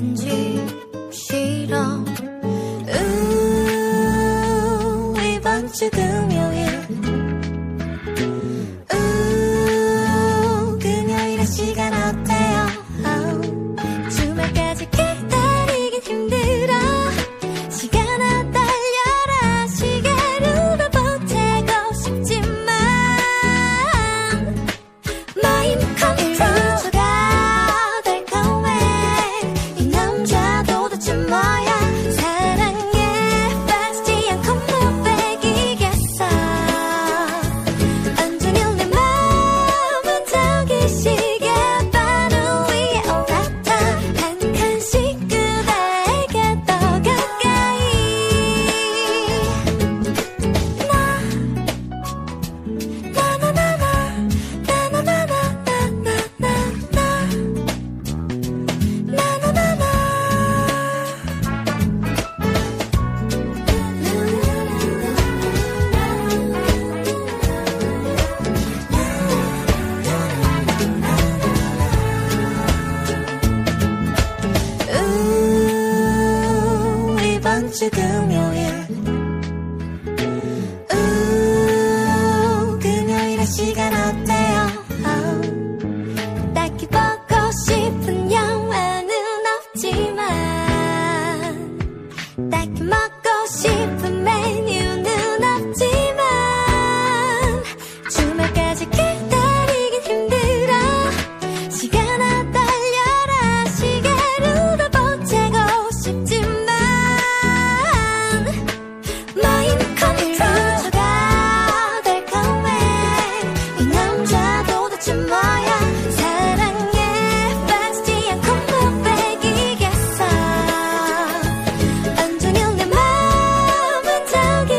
and. see 금요일.